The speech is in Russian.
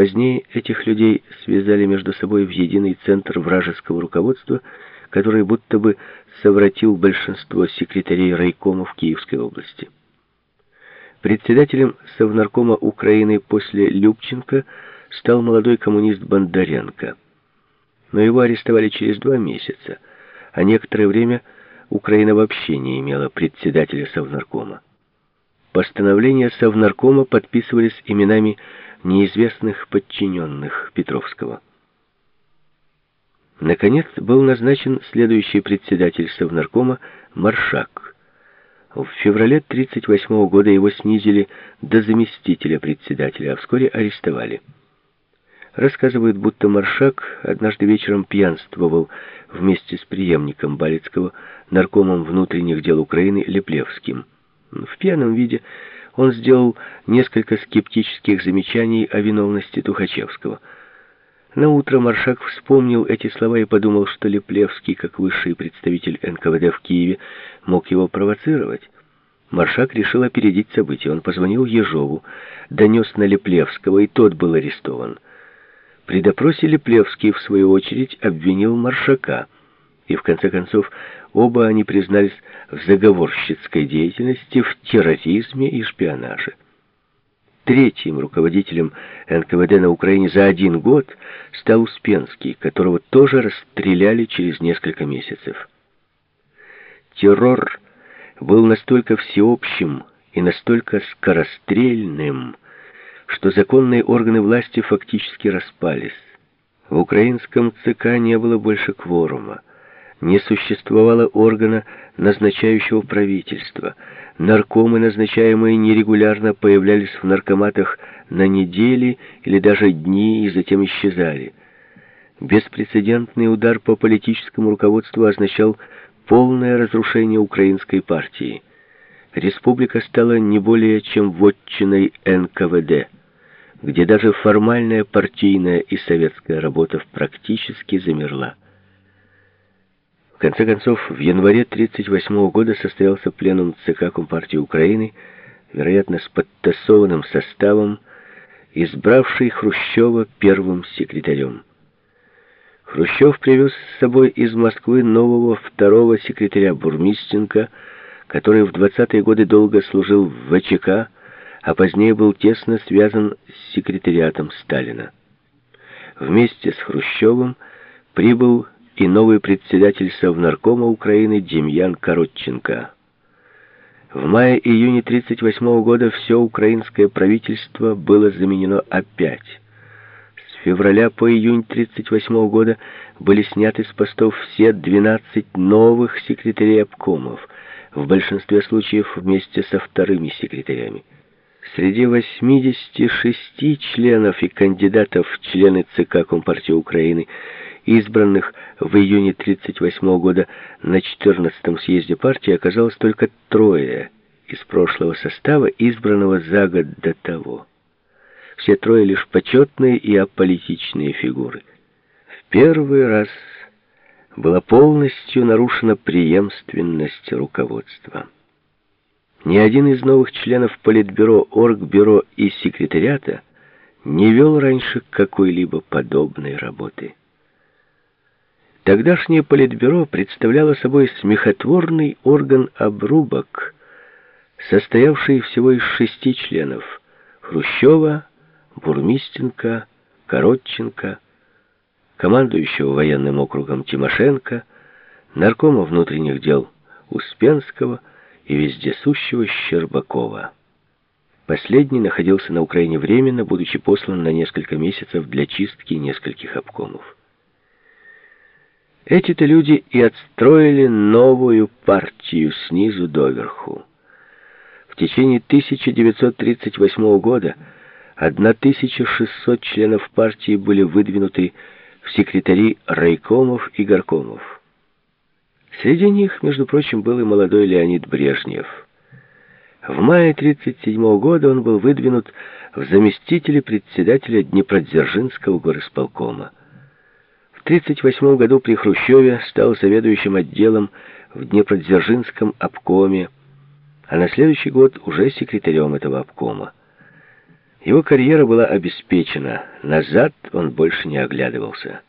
Позднее этих людей связали между собой в единый центр вражеского руководства, который будто бы совратил большинство секретарей райкомов Киевской области. Председателем Совнаркома Украины после Любченко стал молодой коммунист Бондаренко. Но его арестовали через два месяца, а некоторое время Украина вообще не имела председателя Совнаркома. Постановления Совнаркома подписывались именами неизвестных подчиненных Петровского. Наконец был назначен следующий председатель Совнаркома Маршак. В феврале 1938 года его снизили до заместителя председателя, а вскоре арестовали. Рассказывают, будто Маршак однажды вечером пьянствовал вместе с преемником Балицкого, наркомом внутренних дел Украины Леплевским. В пьяном виде он сделал несколько скептических замечаний о виновности Тухачевского. На утро Маршак вспомнил эти слова и подумал, что Леплевский, как высший представитель НКВД в Киеве, мог его провоцировать. Маршак решил опередить события. Он позвонил Ежову, донес на Леплевского, и тот был арестован. При допросе Леплевский, в свою очередь, обвинил Маршака – и в конце концов оба они признались в заговорщицкой деятельности, в терроризме и шпионаже. Третьим руководителем НКВД на Украине за один год стал Успенский, которого тоже расстреляли через несколько месяцев. Террор был настолько всеобщим и настолько скорострельным, что законные органы власти фактически распались. В украинском ЦК не было больше кворума не существовало органа, назначающего правительство. Наркомы, назначаемые нерегулярно, появлялись в наркоматах на недели или даже дни и затем исчезали. Беспрецедентный удар по политическому руководству означал полное разрушение украинской партии. Республика стала не более чем вотчиной НКВД, где даже формальная партийная и советская работа практически замерла конце концов, в январе 1938 года состоялся пленум ЦК Компартии Украины, вероятно, с подтасованным составом, избравший Хрущева первым секретарем. Хрущев привез с собой из Москвы нового второго секретаря Бурмистенко, который в 20-е годы долго служил в ВЧК, а позднее был тесно связан с секретариатом Сталина. Вместе с Хрущевым прибыл и новый председатель Совнаркома Украины Демьян Коротченко. В мае-июне 1938 года все украинское правительство было заменено опять. С февраля по июнь 1938 года были сняты с постов все 12 новых секретарей обкомов, в большинстве случаев вместе со вторыми секретарями. Среди 86 членов и кандидатов в члены ЦК Компартии Украины избранных в июне 1938 года на 14-м съезде партии оказалось только трое из прошлого состава, избранного за год до того. Все трое лишь почетные и аполитичные фигуры. В первый раз была полностью нарушена преемственность руководства. Ни один из новых членов Политбюро, Оргбюро и секретариата не вел раньше какой-либо подобной работы. Тогдашнее политбюро представляло собой смехотворный орган обрубок, состоявший всего из шести членов — Хрущева, Бурмистенко, Коротченко, командующего военным округом Тимошенко, наркома внутренних дел Успенского и вездесущего Щербакова. Последний находился на Украине временно, будучи послан на несколько месяцев для чистки нескольких обкомов. Эти-то люди и отстроили новую партию снизу доверху. В течение 1938 года 1600 членов партии были выдвинуты в секретари райкомов и горкомов. Среди них, между прочим, был и молодой Леонид Брежнев. В мае 1937 года он был выдвинут в заместители председателя Днепродзержинского горосполкома. В 1938 году при Хрущеве стал заведующим отделом в Днепродзержинском обкоме, а на следующий год уже секретарем этого обкома. Его карьера была обеспечена, назад он больше не оглядывался.